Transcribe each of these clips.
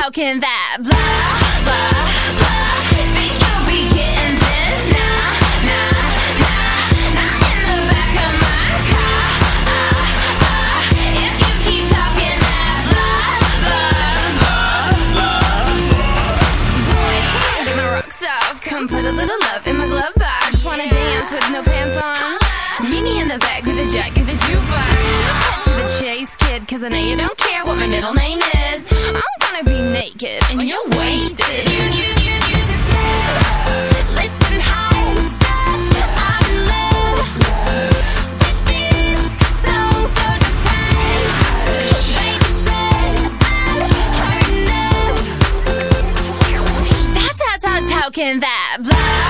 Talking that blah, blah, blah. Think you'll be getting this? Nah, nah, nah. Not in the back of my car. Ah, ah. If you keep talking that blah, blah, blah. Boy, come on, get my rocks off. Come put a little love in my glove box. Wanna dance with no pants on? Meet me in the back with a jack of the jukebox. Cause I know you don't care what my middle name is. I'm gonna be naked and you're wasted. You, you, you, you listen, how I'm in love this. Song, so I've talking that blah,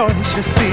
don't you see?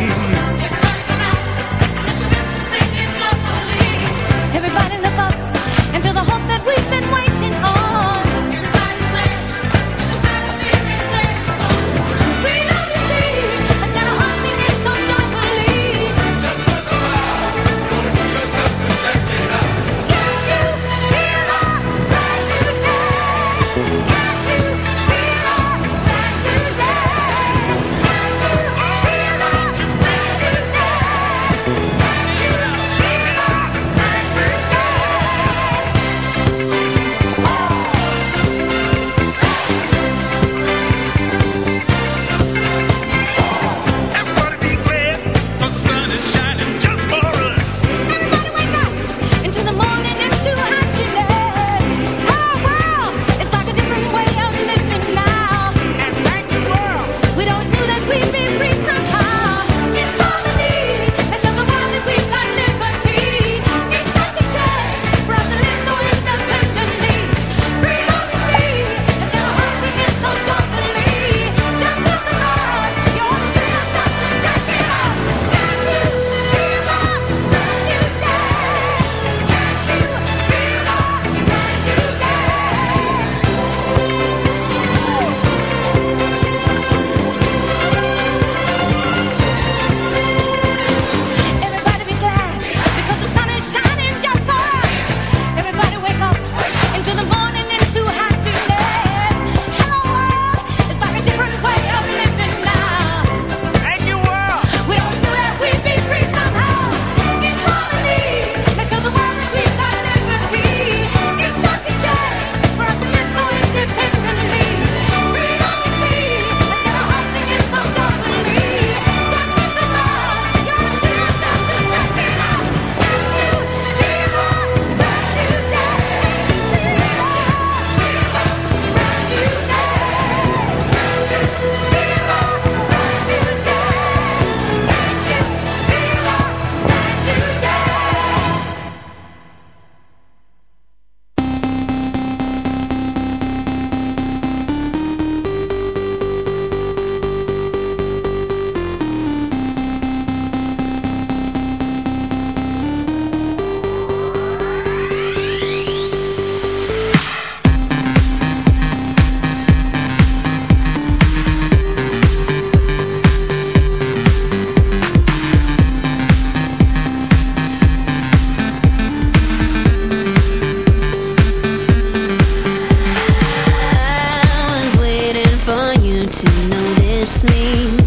To notice me.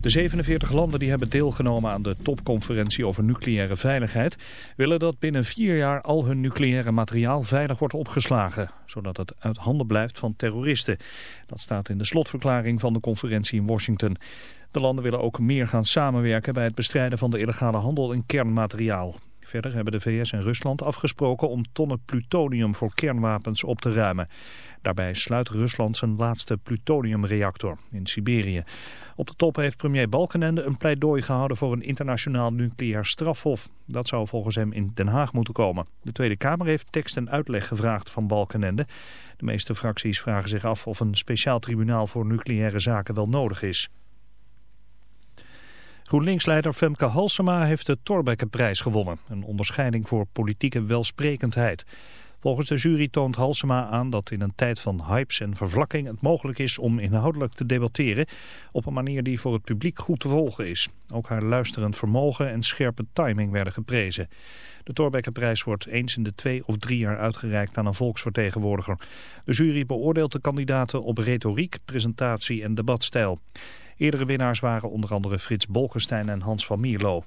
De 47 landen die hebben deelgenomen aan de topconferentie over nucleaire veiligheid... willen dat binnen vier jaar al hun nucleaire materiaal veilig wordt opgeslagen... zodat het uit handen blijft van terroristen. Dat staat in de slotverklaring van de conferentie in Washington. De landen willen ook meer gaan samenwerken bij het bestrijden van de illegale handel in kernmateriaal. Verder hebben de VS en Rusland afgesproken om tonnen plutonium voor kernwapens op te ruimen. Daarbij sluit Rusland zijn laatste plutoniumreactor in Siberië. Op de top heeft premier Balkenende een pleidooi gehouden voor een internationaal nucleair strafhof. Dat zou volgens hem in Den Haag moeten komen. De Tweede Kamer heeft tekst en uitleg gevraagd van Balkenende. De meeste fracties vragen zich af of een speciaal tribunaal voor nucleaire zaken wel nodig is. GroenLinks-leider Femke Halsema heeft de Torbekkenprijs gewonnen. Een onderscheiding voor politieke welsprekendheid. Volgens de jury toont Halsema aan dat in een tijd van hypes en vervlakking het mogelijk is om inhoudelijk te debatteren op een manier die voor het publiek goed te volgen is. Ook haar luisterend vermogen en scherpe timing werden geprezen. De Torbekkenprijs wordt eens in de twee of drie jaar uitgereikt aan een volksvertegenwoordiger. De jury beoordeelt de kandidaten op retoriek, presentatie en debatstijl. Eerdere winnaars waren onder andere Frits Bolkestein en Hans van Mierlo.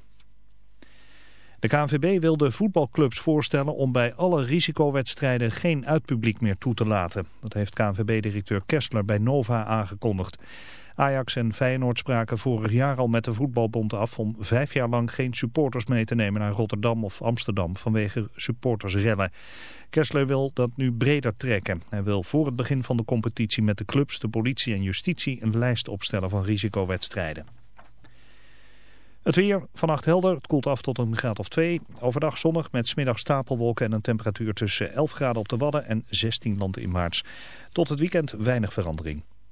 De KNVB wil de voetbalclubs voorstellen om bij alle risicowedstrijden geen uitpubliek meer toe te laten. Dat heeft KNVB-directeur Kessler bij Nova aangekondigd. Ajax en Feyenoord spraken vorig jaar al met de voetbalbond af om vijf jaar lang geen supporters mee te nemen naar Rotterdam of Amsterdam vanwege supportersrellen. Kessler wil dat nu breder trekken. Hij wil voor het begin van de competitie met de clubs, de politie en justitie een lijst opstellen van risicowedstrijden. Het weer, vannacht helder, het koelt af tot een graad of 2. Overdag zonnig met smiddag stapelwolken en een temperatuur tussen 11 graden op de Wadden en 16 landen in maart. Tot het weekend weinig verandering.